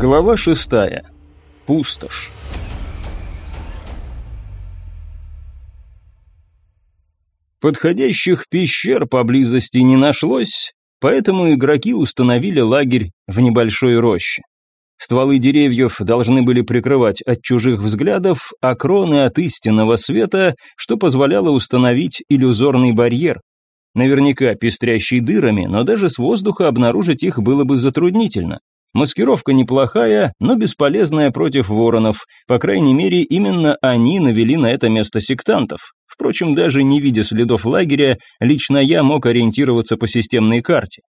Глава шестая. Пустошь. Подходящих пещер поблизости не нашлось, поэтому игроки установили лагерь в небольшой роще. Стволы деревьев должны были прикрывать от чужих взглядов, а кроны от истинного света, что позволяло установить иллюзорный барьер. Наверняка пестрящий дырами, но даже с воздуха обнаружить их было бы затруднительно. Маскировка неплохая, но бесполезная против воронов. По крайней мере, именно они навели на это место сектантов. Впрочем, даже не видя следов лагеря, лично я мог ориентироваться по системной карте.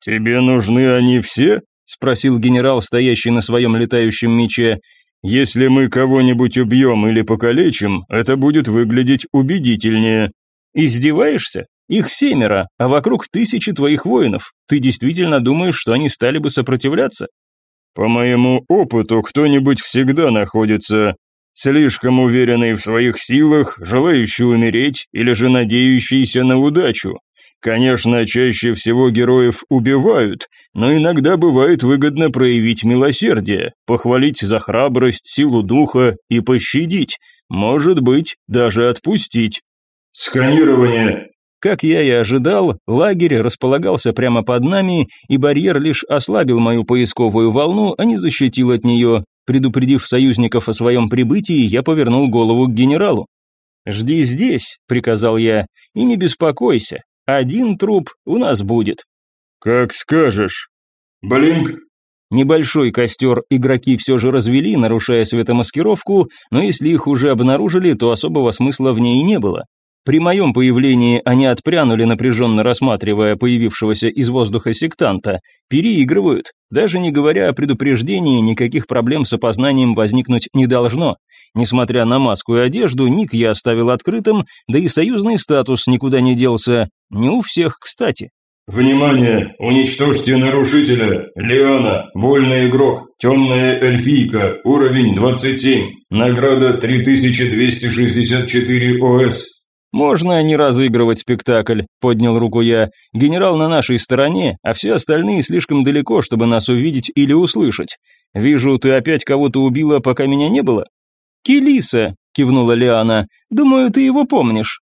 «Тебе нужны они все?» – спросил генерал, стоящий на своем летающем мече. «Если мы кого-нибудь убьем или покалечим, это будет выглядеть убедительнее». «Издеваешься? Их семеро, а вокруг тысячи твоих воинов. Ты действительно думаешь, что они стали бы сопротивляться? По моему опыту, кто-нибудь всегда находится слишком уверенный в своих силах, желающий умереть или же надеющийся на удачу. Конечно, чаще всего героев убивают, но иногда бывает выгодно проявить милосердие, похвалить за храбрость, силу духа и пощадить, может быть, даже отпустить. Сканирование. Как я и ожидал, лагерь располагался прямо под нами, и барьер лишь ослабил мою поисковую волну, а не защитил от нее. Предупредив союзников о своем прибытии, я повернул голову к генералу. «Жди здесь», — приказал я, — «и не беспокойся, один труп у нас будет». «Как скажешь». «Блинк». Небольшой костер игроки все же развели, нарушая светомаскировку, но если их уже обнаружили, то особого смысла в ней не было. При моем появлении они отпрянули, напряженно рассматривая появившегося из воздуха сектанта. Переигрывают. Даже не говоря о предупреждении, никаких проблем с опознанием возникнуть не должно. Несмотря на маску и одежду, ник я оставил открытым, да и союзный статус никуда не делся. Не у всех, кстати. «Внимание! Уничтожьте нарушителя! Лиана, вольный игрок, темная эльфийка, уровень 27, награда 3264 ОС, «Можно не разыгрывать спектакль», — поднял руку я. «Генерал на нашей стороне, а все остальные слишком далеко, чтобы нас увидеть или услышать. Вижу, ты опять кого-то убила, пока меня не было?» «Келиса», — кивнула Лиана. «Думаю, ты его помнишь».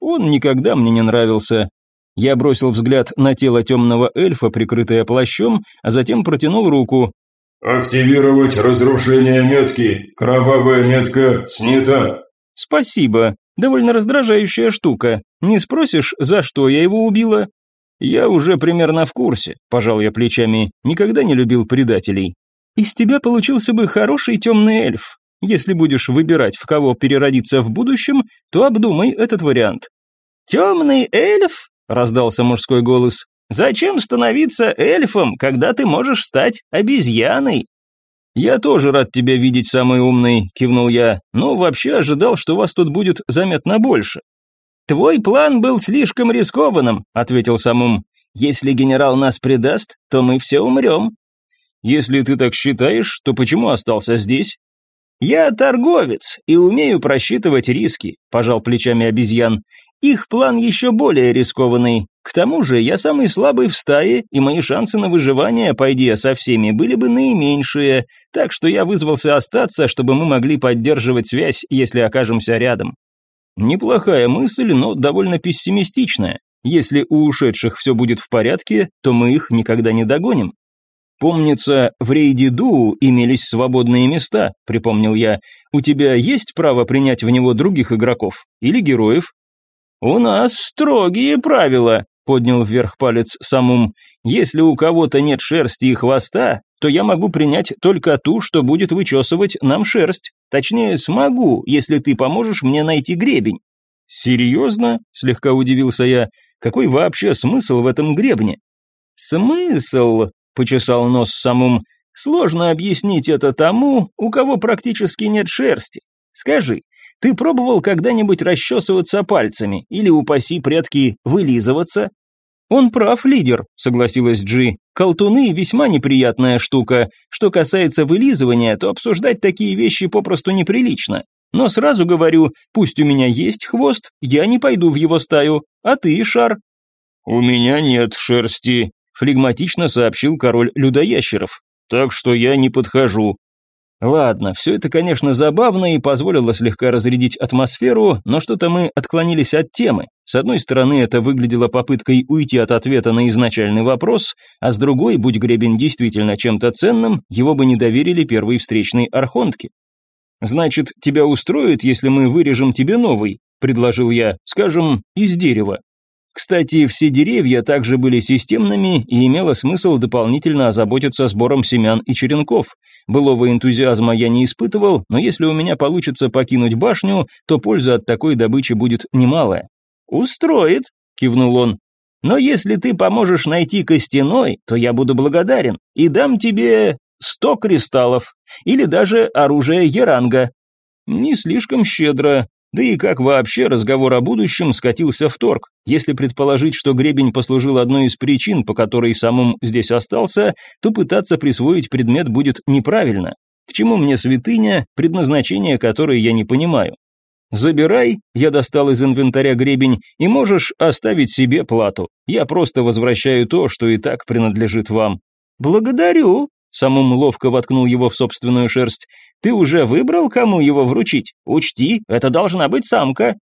Он никогда мне не нравился. Я бросил взгляд на тело темного эльфа, прикрытое плащом, а затем протянул руку. «Активировать разрушение метки. Кровавая метка снята». «Спасибо», Довольно раздражающая штука. Не спросишь, за что я его убила? Я уже примерно в курсе, пожал я плечами, никогда не любил предателей. Из тебя получился бы хороший темный эльф. Если будешь выбирать, в кого переродиться в будущем, то обдумай этот вариант. «Темный эльф?» – раздался мужской голос. «Зачем становиться эльфом, когда ты можешь стать обезьяной?» «Я тоже рад тебя видеть, самый умный», – кивнул я, «но вообще ожидал, что вас тут будет заметно больше». «Твой план был слишком рискованным», – ответил самум. «Если генерал нас предаст, то мы все умрем». «Если ты так считаешь, то почему остался здесь?» «Я торговец и умею просчитывать риски», – пожал плечами обезьян. «Их план еще более рискованный. К тому же я самый слабый в стае, и мои шансы на выживание, пойди со всеми, были бы наименьшие, так что я вызвался остаться, чтобы мы могли поддерживать связь, если окажемся рядом». Неплохая мысль, но довольно пессимистичная. Если у ушедших все будет в порядке, то мы их никогда не догоним. «Помнится, в рейде Ду имелись свободные места», — припомнил я. «У тебя есть право принять в него других игроков? Или героев?» «У нас строгие правила», — поднял вверх палец Самум. «Если у кого-то нет шерсти и хвоста, то я могу принять только ту, что будет вычесывать нам шерсть. Точнее, смогу, если ты поможешь мне найти гребень». «Серьезно?» – слегка удивился я. «Какой вообще смысл в этом гребне?» «Смысл?» – почесал нос самум. «Сложно объяснить это тому, у кого практически нет шерсти. Скажи, ты пробовал когда-нибудь расчесываться пальцами или, упаси предки, вылизываться?» «Он прав, лидер», — согласилась Джи. «Колтуны — весьма неприятная штука. Что касается вылизывания, то обсуждать такие вещи попросту неприлично. Но сразу говорю, пусть у меня есть хвост, я не пойду в его стаю. А ты, Шар?» «У меня нет шерсти», флегматично сообщил король людоящеров. так что я не подхожу». Ладно, все это, конечно, забавно и позволило слегка разрядить атмосферу, но что-то мы отклонились от темы. С одной стороны, это выглядело попыткой уйти от ответа на изначальный вопрос, а с другой, будь гребень действительно чем-то ценным, его бы не доверили первой встречной архонтке. «Значит, тебя устроит, если мы вырежем тебе новый?» – предложил я, скажем, из дерева. Кстати, все деревья также были системными и имело смысл дополнительно озаботиться сбором семян и черенков. Былого энтузиазма я не испытывал, но если у меня получится покинуть башню, то польза от такой добычи будет немалая. «Устроит», — кивнул он. «Но если ты поможешь найти костяной, то я буду благодарен и дам тебе сто кристаллов или даже оружие Еранга». «Не слишком щедро», да и как вообще разговор о будущем скатился в торг? Если предположить, что гребень послужил одной из причин, по которой самым здесь остался, то пытаться присвоить предмет будет неправильно. К чему мне святыня, предназначение которой я не понимаю? «Забирай», я достал из инвентаря гребень, и можешь оставить себе плату. Я просто возвращаю то, что и так принадлежит вам. «Благодарю», Самум ловко воткнул его в собственную шерсть. «Ты уже выбрал, кому его вручить? Учти, это должна быть самка».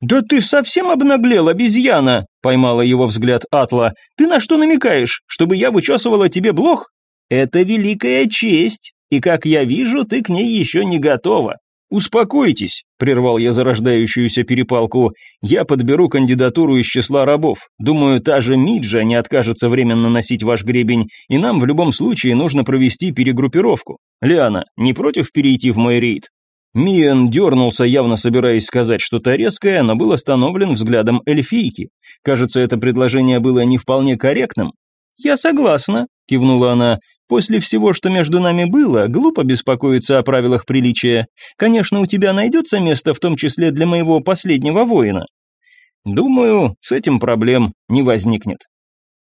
«Да ты совсем обнаглел, обезьяна!» – поймала его взгляд Атла. «Ты на что намекаешь? Чтобы я вычесывала тебе блох?» «Это великая честь, и, как я вижу, ты к ней еще не готова. «Успокойтесь», – прервал я зарождающуюся перепалку. «Я подберу кандидатуру из числа рабов. Думаю, та же Миджа не откажется временно носить ваш гребень, и нам в любом случае нужно провести перегруппировку. Лиана, не против перейти в мой рейд?» Миен дернулся, явно собираясь сказать что-то резкое, но был остановлен взглядом эльфийки. Кажется, это предложение было не вполне корректным. «Я согласна», – кивнула она. После всего, что между нами было, глупо беспокоиться о правилах приличия. Конечно, у тебя найдется место, в том числе для моего последнего воина. Думаю, с этим проблем не возникнет.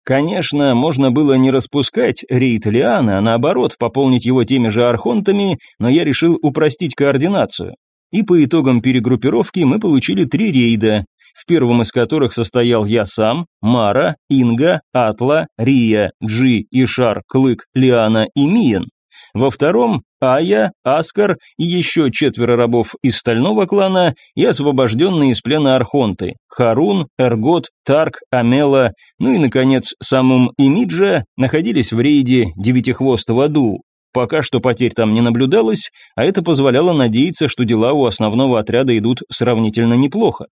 Конечно, можно было не распускать рейд Лиана, а наоборот, пополнить его теми же архонтами, но я решил упростить координацию. И по итогам перегруппировки мы получили три рейда, в первом из которых состоял я сам, Мара, Инга, Атла, Рия, Джи, Ишар, Клык, Лиана и Миен. Во втором – Ая, Аскар и еще четверо рабов из стального клана и освобожденные из плена архонты – Харун, Эргот, Тарк, Амела, ну и, наконец, самым Имиджа находились в рейде Девятихвостого Ду. Пока что потерь там не наблюдалось, а это позволяло надеяться, что дела у основного отряда идут сравнительно неплохо.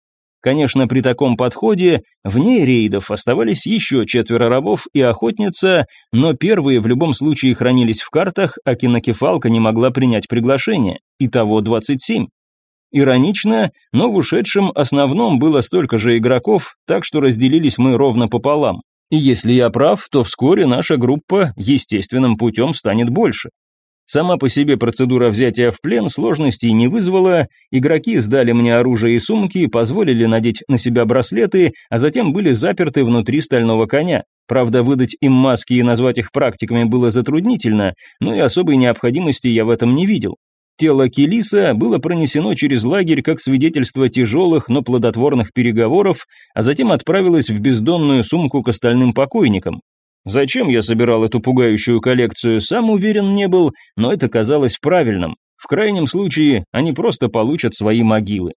Конечно, при таком подходе вне рейдов оставались еще четверо рабов и охотница, но первые в любом случае хранились в картах, а кинокефалка не могла принять приглашение. Итого 27. Иронично, но в ушедшем основном было столько же игроков, так что разделились мы ровно пополам. И если я прав, то вскоре наша группа естественным путем станет больше. Сама по себе процедура взятия в плен сложностей не вызвала, игроки сдали мне оружие и сумки, позволили надеть на себя браслеты, а затем были заперты внутри стального коня. Правда, выдать им маски и назвать их практиками было затруднительно, но и особой необходимости я в этом не видел. Тело Келиса было пронесено через лагерь как свидетельство тяжелых, но плодотворных переговоров, а затем отправилось в бездонную сумку к остальным покойникам. Зачем я собирал эту пугающую коллекцию, сам уверен не был, но это казалось правильным. В крайнем случае, они просто получат свои могилы.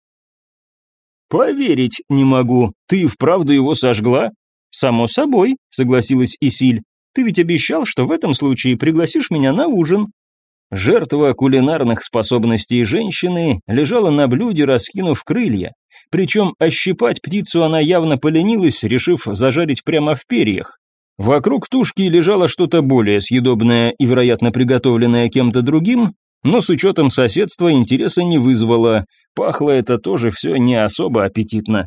«Поверить не могу. Ты вправду его сожгла?» «Само собой», — согласилась Исиль. «Ты ведь обещал, что в этом случае пригласишь меня на ужин». Жертва кулинарных способностей женщины лежала на блюде, раскинув крылья. Причем ощипать птицу она явно поленилась, решив зажарить прямо в перьях. Вокруг тушки лежало что-то более съедобное и, вероятно, приготовленное кем-то другим, но с учетом соседства интереса не вызвало, пахло это тоже все не особо аппетитно.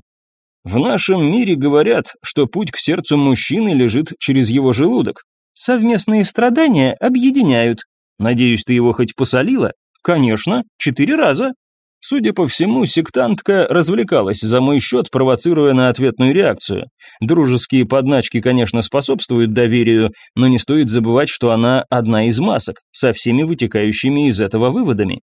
В нашем мире говорят, что путь к сердцу мужчины лежит через его желудок. Совместные страдания объединяют. Надеюсь, ты его хоть посолила? Конечно, четыре раза. Судя по всему, сектантка развлекалась за мой счет, провоцируя на ответную реакцию. Дружеские подначки, конечно, способствуют доверию, но не стоит забывать, что она одна из масок, со всеми вытекающими из этого выводами.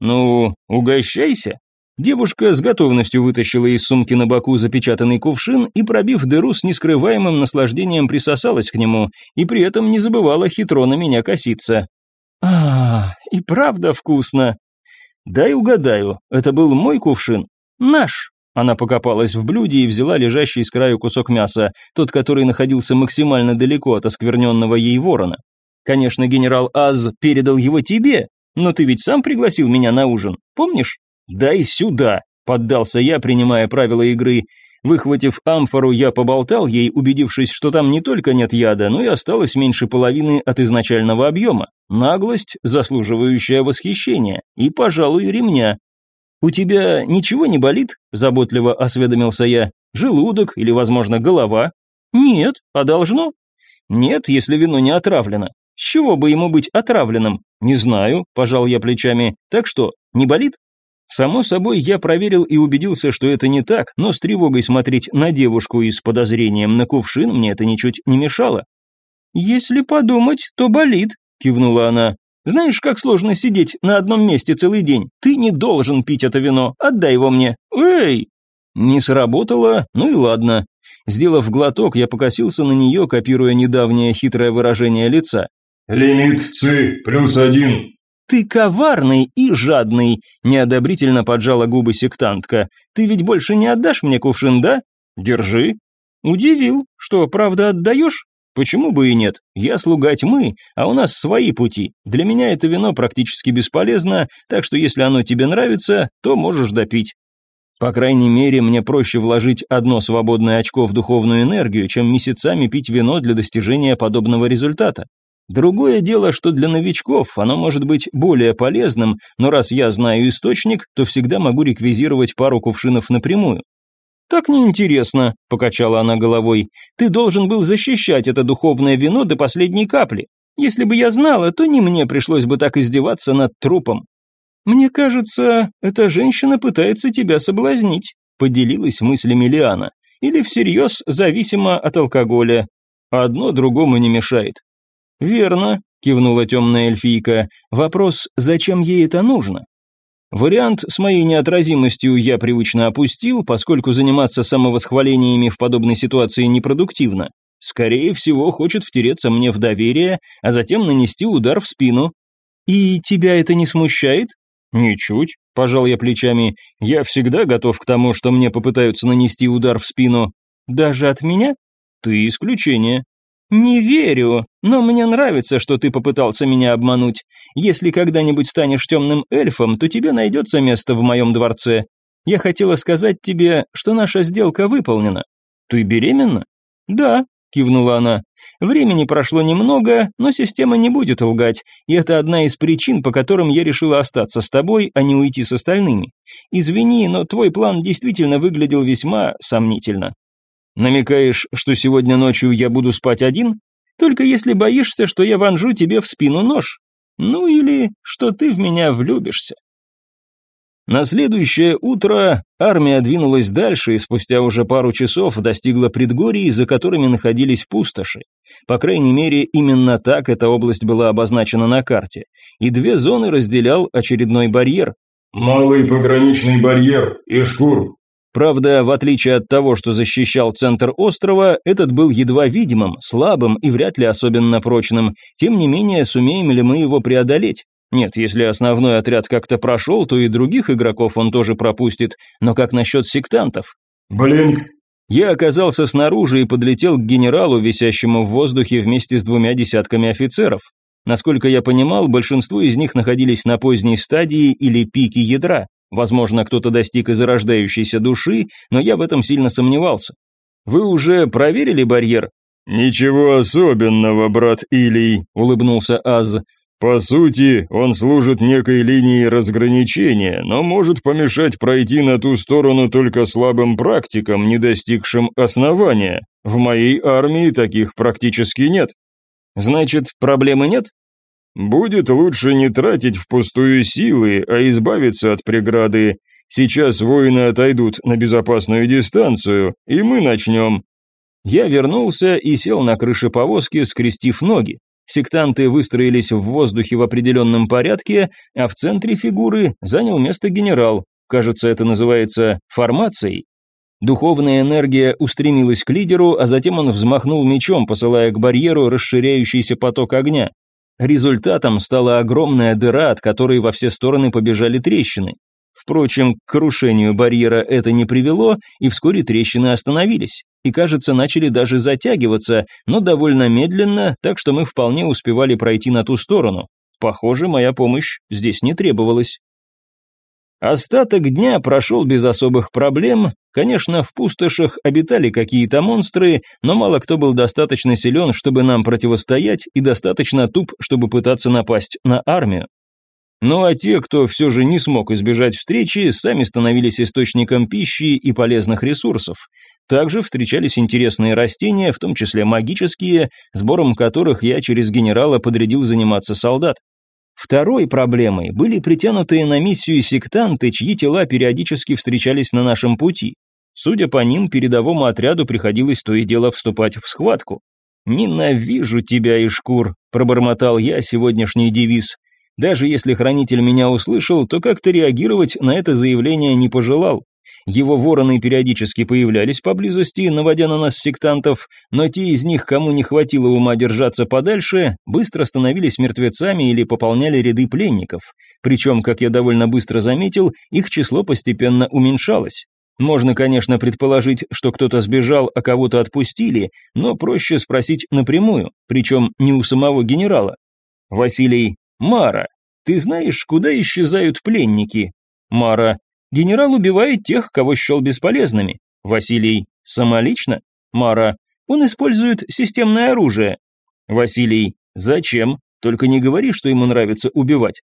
«Ну, угощайся», Девушка с готовностью вытащила из сумки на боку запечатанный кувшин и, пробив дыру, с нескрываемым наслаждением присосалась к нему, и при этом не забывала хитро на меня коситься. А и правда вкусно!» «Дай угадаю, это был мой кувшин?» «Наш!» Она покопалась в блюде и взяла лежащий с краю кусок мяса, тот, который находился максимально далеко от оскверненного ей ворона. «Конечно, генерал Аз передал его тебе, но ты ведь сам пригласил меня на ужин, помнишь?» «Дай сюда», – поддался я, принимая правила игры. Выхватив амфору, я поболтал ей, убедившись, что там не только нет яда, но и осталось меньше половины от изначального объема. Наглость, заслуживающая восхищения, и, пожалуй, ремня. «У тебя ничего не болит?» – заботливо осведомился я. «Желудок или, возможно, голова?» «Нет, а должно?» «Нет, если вино не отравлено. С чего бы ему быть отравленным?» «Не знаю», – пожал я плечами. «Так что, не болит?» Само собой, я проверил и убедился, что это не так, но с тревогой смотреть на девушку и с подозрением на кувшин мне это ничуть не мешало. «Если подумать, то болит», – кивнула она. «Знаешь, как сложно сидеть на одном месте целый день? Ты не должен пить это вино, отдай его мне. Эй!» Не сработало, ну и ладно. Сделав глоток, я покосился на нее, копируя недавнее хитрое выражение лица. «Лимит ЦИ плюс один», «Ты коварный и жадный», – неодобрительно поджала губы сектантка. «Ты ведь больше не отдашь мне кувшин, да? Держи». «Удивил. Что, правда отдаешь?» «Почему бы и нет? Я слуга тьмы, а у нас свои пути. Для меня это вино практически бесполезно, так что если оно тебе нравится, то можешь допить». По крайней мере, мне проще вложить одно свободное очко в духовную энергию, чем месяцами пить вино для достижения подобного результата. Другое дело, что для новичков оно может быть более полезным, но раз я знаю источник, то всегда могу реквизировать пару кувшинов напрямую. «Так неинтересно», – покачала она головой. «Ты должен был защищать это духовное вино до последней капли. Если бы я знала, то не мне пришлось бы так издеваться над трупом». «Мне кажется, эта женщина пытается тебя соблазнить», – поделилась мыслями Лиана. «Или всерьез зависима от алкоголя. Одно другому не мешает. «Верно», – кивнула темная эльфийка. «Вопрос, зачем ей это нужно?» Вариант с моей неотразимостью я привычно опустил, поскольку заниматься самовосхвалениями в подобной ситуации непродуктивно. Скорее всего, хочет втереться мне в доверие, а затем нанести удар в спину. «И тебя это не смущает?» «Ничуть», – пожал я плечами. «Я всегда готов к тому, что мне попытаются нанести удар в спину. Даже от меня?» «Ты исключение», «Не верю, но мне нравится, что ты попытался меня обмануть. Если когда-нибудь станешь темным эльфом, то тебе найдется место в моем дворце. Я хотела сказать тебе, что наша сделка выполнена. Ты беременна?» «Да», – кивнула она. «Времени прошло немного, но система не будет лгать, и это одна из причин, по которым я решила остаться с тобой, а не уйти с остальными. Извини, но твой план действительно выглядел весьма сомнительно». Намекаешь, что сегодня ночью я буду спать один? Только если боишься, что я вонжу тебе в спину нож. Ну или что ты в меня влюбишься. На следующее утро армия двинулась дальше и спустя уже пару часов достигла предгорий, за которыми находились пустоши. По крайней мере, именно так эта область была обозначена на карте. И две зоны разделял очередной барьер. «Малый пограничный барьер, Ишкур, Правда, в отличие от того, что защищал центр острова, этот был едва видимым, слабым и вряд ли особенно прочным. Тем не менее, сумеем ли мы его преодолеть? Нет, если основной отряд как-то прошел, то и других игроков он тоже пропустит. Но как насчет сектантов? Блинк. Я оказался снаружи и подлетел к генералу, висящему в воздухе вместе с двумя десятками офицеров. Насколько я понимал, большинство из них находились на поздней стадии или пике ядра. Возможно, кто-то достиг и зарождающейся души, но я в этом сильно сомневался. Вы уже проверили барьер? Ничего особенного, брат Илий, улыбнулся Аз. По сути, он служит некой линией разграничения, но может помешать пройти на ту сторону только слабым практикам, не достигшим основания. В моей армии таких практически нет. Значит, проблемы нет? Будет лучше не тратить впустую силы, а избавиться от преграды. Сейчас воины отойдут на безопасную дистанцию, и мы начнем. Я вернулся и сел на крыше повозки, скрестив ноги. Сектанты выстроились в воздухе в определенном порядке, а в центре фигуры занял место генерал. кажется, это называется формацией. Духовная энергия устремилась к лидеру, а затем он взмахнул мечом, посылая к барьеру расширяющийся поток огня. Результатом стала огромная дыра, от которой во все стороны побежали трещины. Впрочем, к крушению барьера это не привело, и вскоре трещины остановились, и, кажется, начали даже затягиваться, но довольно медленно, так что мы вполне успевали пройти на ту сторону. Похоже, моя помощь здесь не требовалась. Остаток дня прошел без особых проблем. Конечно, в пустошах обитали какие-то монстры, но мало кто был достаточно силен, чтобы нам противостоять, и достаточно туп, чтобы пытаться напасть на армию. Ну а те, кто все же не смог избежать встречи, сами становились источником пищи и полезных ресурсов. Также встречались интересные растения, в том числе магические, сбором которых я через генерала подрядил заниматься солдат. Второй проблемой были притянутые на миссию сектанты, чьи тела периодически встречались на нашем пути. Судя по ним, передовому отряду приходилось то и дело вступать в схватку. «Ненавижу тебя, Ишкур», – пробормотал я сегодняшний девиз. Даже если хранитель меня услышал, то как-то реагировать на это заявление не пожелал. Его вороны периодически появлялись поблизости, наводя на нас сектантов, но те из них, кому не хватило ума держаться подальше, быстро становились мертвецами или пополняли ряды пленников. Причем, как я довольно быстро заметил, их число постепенно уменьшалось. Можно, конечно, предположить, что кто-то сбежал, а кого-то отпустили, но проще спросить напрямую, причем не у самого генерала. «Василий, Мара, ты знаешь, куда исчезают пленники?» Мара, Генерал убивает тех, кого счел бесполезными. Василий, самолично? Мара, он использует системное оружие. Василий, зачем? Только не говори, что ему нравится убивать.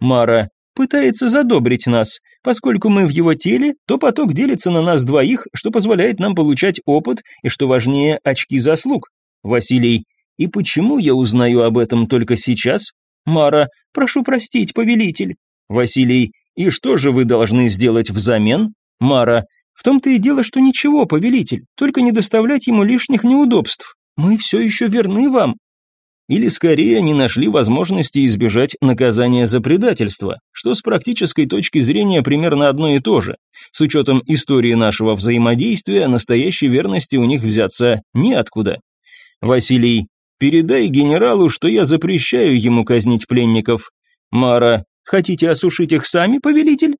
Мара, пытается задобрить нас. Поскольку мы в его теле, то поток делится на нас двоих, что позволяет нам получать опыт и, что важнее, очки заслуг. Василий, и почему я узнаю об этом только сейчас? Мара, прошу простить, повелитель. Василий, «И что же вы должны сделать взамен?» «Мара, в том-то и дело, что ничего, повелитель, только не доставлять ему лишних неудобств. Мы все еще верны вам». Или скорее они нашли возможности избежать наказания за предательство, что с практической точки зрения примерно одно и то же. С учетом истории нашего взаимодействия, настоящей верности у них взяться неоткуда. Василий, передай генералу, что я запрещаю ему казнить пленников. Мара, Хотите осушить их сами, повелитель?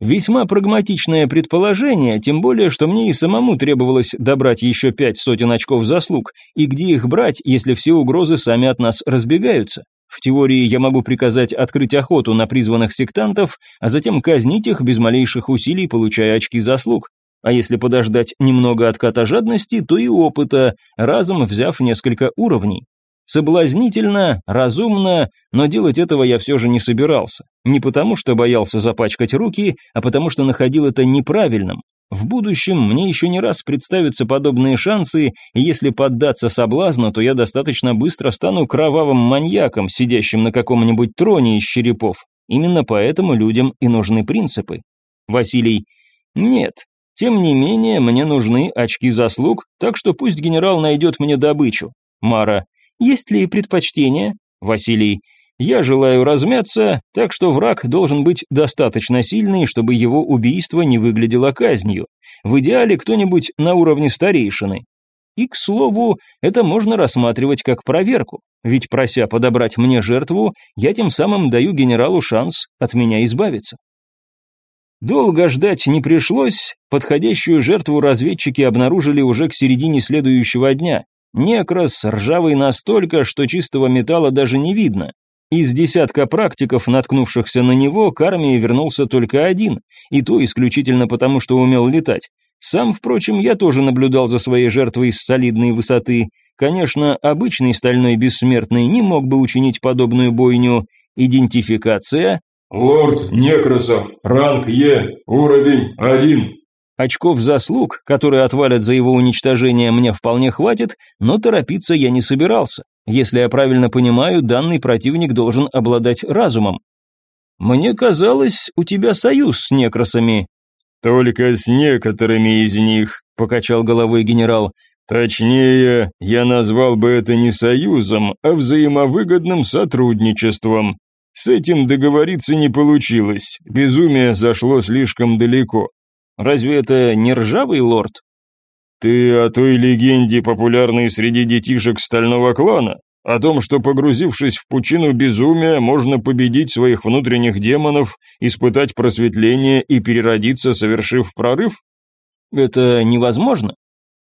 Весьма прагматичное предположение, тем более, что мне и самому требовалось добрать еще пять сотен очков заслуг, и где их брать, если все угрозы сами от нас разбегаются? В теории я могу приказать открыть охоту на призванных сектантов, а затем казнить их без малейших усилий, получая очки заслуг. А если подождать немного отката жадности, то и опыта, разом взяв несколько уровней. Соблазнительно, разумно, но делать этого я все же не собирался. Не потому, что боялся запачкать руки, а потому, что находил это неправильным. В будущем мне еще не раз представятся подобные шансы, и если поддаться соблазну, то я достаточно быстро стану кровавым маньяком, сидящим на каком-нибудь троне из черепов. Именно поэтому людям и нужны принципы. Василий. Нет. Тем не менее, мне нужны очки заслуг, так что пусть генерал найдет мне добычу. Мара. Есть ли предпочтения? Василий. Я желаю размяться, так что враг должен быть достаточно сильный, чтобы его убийство не выглядело казнью. В идеале кто-нибудь на уровне старейшины. И, к слову, это можно рассматривать как проверку, ведь прося подобрать мне жертву, я тем самым даю генералу шанс от меня избавиться. Долго ждать не пришлось, подходящую жертву разведчики обнаружили уже к середине следующего дня, Некрас ржавый настолько, что чистого металла даже не видно. Из десятка практиков, наткнувшихся на него, к армии вернулся только один, и то исключительно потому, что умел летать. Сам, впрочем, я тоже наблюдал за своей жертвой с солидной высоты. Конечно, обычный стальной бессмертный не мог бы учинить подобную бойню. Идентификация. Лорд Некрасов, ранг Е, уровень 1. Очков заслуг, которые отвалят за его уничтожение, мне вполне хватит, но торопиться я не собирался. Если я правильно понимаю, данный противник должен обладать разумом. Мне казалось, у тебя союз с некрасами. Только с некоторыми из них, покачал головой генерал. Точнее, я назвал бы это не союзом, а взаимовыгодным сотрудничеством. С этим договориться не получилось, безумие зашло слишком далеко. Разве это не ржавый лорд? Ты о той легенде, популярной среди детишек стального клана? О том, что погрузившись в пучину безумия, можно победить своих внутренних демонов, испытать просветление и переродиться, совершив прорыв? Это невозможно?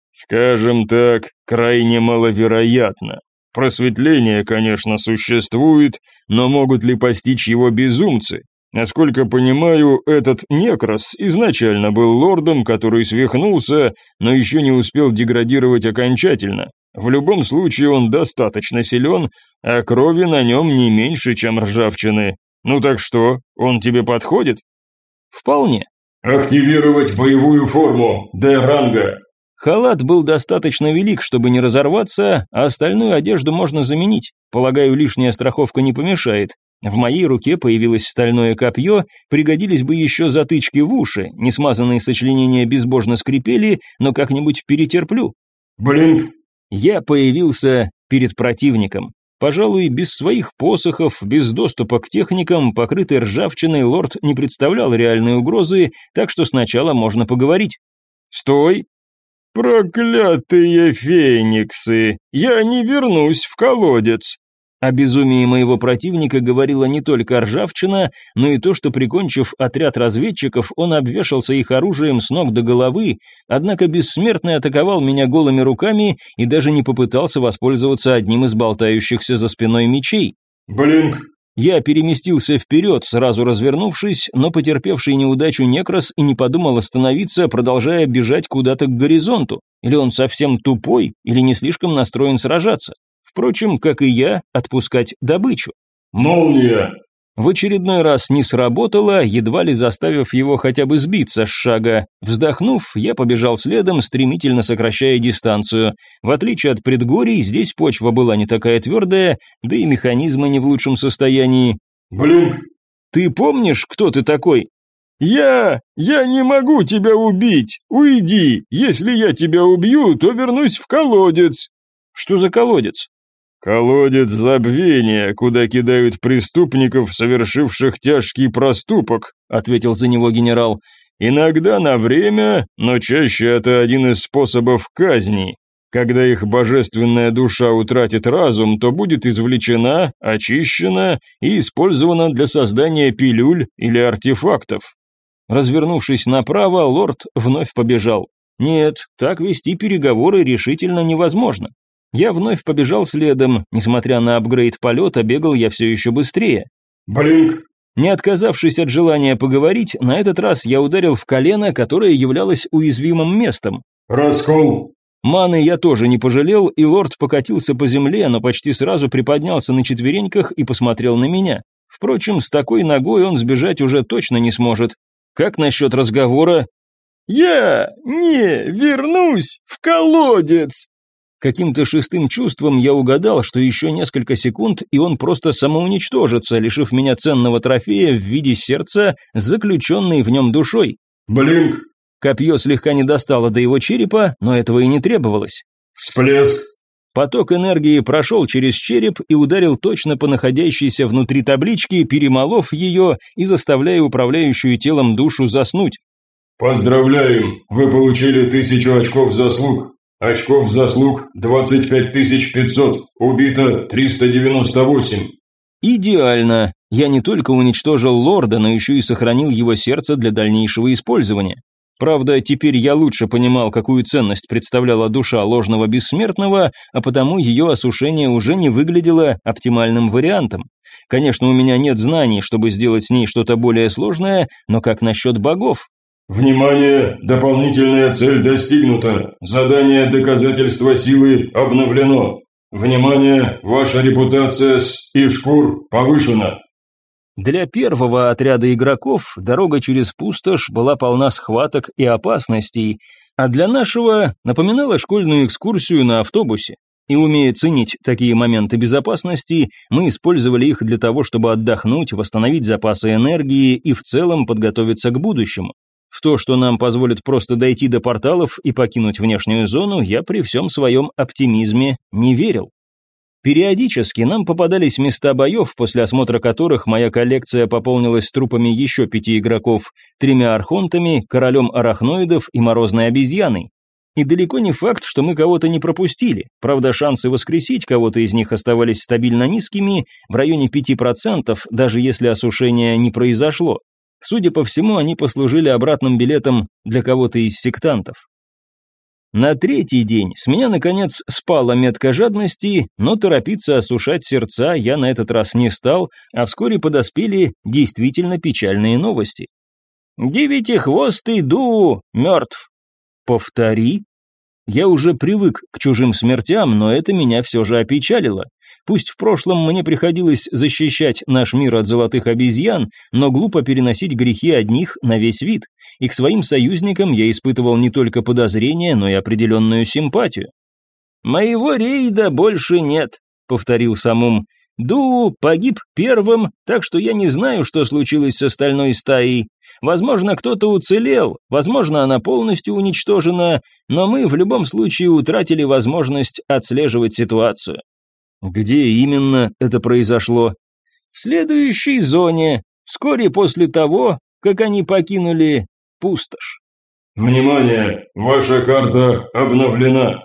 Скажем так, крайне маловероятно. Просветление, конечно, существует, но могут ли постичь его безумцы? Насколько понимаю, этот Некрос изначально был лордом, который свихнулся, но еще не успел деградировать окончательно. В любом случае он достаточно силен, а крови на нем не меньше, чем ржавчины. Ну так что, он тебе подходит? Вполне. Активировать боевую форму Д-ранга. Халат был достаточно велик, чтобы не разорваться, а остальную одежду можно заменить. Полагаю, лишняя страховка не помешает. В моей руке появилось стальное копье, пригодились бы еще затычки в уши, несмазанные сочленения безбожно скрипели, но как-нибудь перетерплю. Блинк. Я появился перед противником. Пожалуй, без своих посохов, без доступа к техникам, покрытый ржавчиной, лорд не представлял реальной угрозы, так что сначала можно поговорить. «Стой!» «Проклятые фениксы! Я не вернусь в колодец!» О безумии моего противника говорила не только ржавчина, но и то, что, прикончив отряд разведчиков, он обвешался их оружием с ног до головы, однако бессмертный атаковал меня голыми руками и даже не попытался воспользоваться одним из болтающихся за спиной мечей. Блинк. Я переместился вперед, сразу развернувшись, но потерпевший неудачу Некрос и не подумал остановиться, продолжая бежать куда-то к горизонту. Или он совсем тупой, или не слишком настроен сражаться. Впрочем, как и я, отпускать добычу. Молния. В очередной раз не сработало, едва ли заставив его хотя бы сбиться с шага. Вздохнув, я побежал следом, стремительно сокращая дистанцию. В отличие от предгорий, здесь почва была не такая твердая, да и механизмы не в лучшем состоянии. Блинк. «Ты помнишь, кто ты такой?» «Я... я не могу тебя убить! Уйди! Если я тебя убью, то вернусь в колодец!» «Что за колодец?» «Колодец забвения, куда кидают преступников, совершивших тяжкий проступок», ответил за него генерал. «Иногда на время, но чаще это один из способов казни. Когда их божественная душа утратит разум, то будет извлечена, очищена и использована для создания пилюль или артефактов». Развернувшись направо, лорд вновь побежал. Нет, так вести переговоры решительно невозможно. Я вновь побежал следом, несмотря на апгрейд полета, бегал я все еще быстрее. Блинк. Не отказавшись от желания поговорить, на этот раз я ударил в колено, которое являлось уязвимым местом. Раскол. Маны я тоже не пожалел, и лорд покатился по земле, но почти сразу приподнялся на четвереньках и посмотрел на меня. Впрочем, с такой ногой он сбежать уже точно не сможет. Как насчет разговора? «Я не вернусь в колодец!» Каким-то шестым чувством я угадал, что еще несколько секунд, и он просто самоуничтожится, лишив меня ценного трофея в виде сердца, заключенной в нем душой. Блинк. Копье слегка не достало до его черепа, но этого и не требовалось. Всплеск. Поток энергии прошел через череп и ударил точно по находящейся внутри таблички, перемолов ее и заставляя управляющую телом душу заснуть. Поздравляем, вы получили тысячу очков заслуг. Очков заслуг 25500, убито 398. Идеально. Я не только уничтожил лорда, но еще и сохранил его сердце для дальнейшего использования. Правда, теперь я лучше понимал, какую ценность представляла душа ложного бессмертного, а потому ее осушение уже не выглядело оптимальным вариантом. Конечно, у меня нет знаний, чтобы сделать с ней что-то более сложное, но как насчет богов? Внимание! Дополнительная цель достигнута. Задание доказательства силы обновлено. Внимание! Ваша репутация с Ишкур повышена. Для первого отряда игроков дорога через пустошь была полна схваток и опасностей, а для нашего напоминала школьную экскурсию на автобусе. И умея ценить такие моменты безопасности, мы использовали их для того, чтобы отдохнуть, восстановить запасы энергии и в целом подготовиться к будущему. В то, что нам позволит просто дойти до порталов и покинуть внешнюю зону, я при всем своем оптимизме не верил. Периодически нам попадались места боев, после осмотра которых моя коллекция пополнилась трупами еще пяти игроков, тремя архонтами, королем арахноидов и морозной обезьяной. И далеко не факт, что мы кого-то не пропустили. Правда, шансы воскресить кого-то из них оставались стабильно низкими, в районе 5%, даже если осушение не произошло. Судя по всему, они послужили обратным билетом для кого-то из сектантов. На третий день с меня, наконец, спала метка жадности, но торопиться осушать сердца я на этот раз не стал, а вскоре подоспели действительно печальные новости. «Девятихвостый Ду мертв». «Повтори», я уже привык к чужим смертям, но это меня все же опечалило. Пусть в прошлом мне приходилось защищать наш мир от золотых обезьян, но глупо переносить грехи одних на весь вид. И к своим союзникам я испытывал не только подозрение, но и определенную симпатию. «Моего рейда больше нет», — повторил Самум. Ду погиб первым, так что я не знаю, что случилось с остальной стаей. Возможно, кто-то уцелел, возможно, она полностью уничтожена, но мы в любом случае утратили возможность отслеживать ситуацию. Где именно это произошло? В следующей зоне, вскоре после того, как они покинули пустошь. Внимание! Ваша карта обновлена.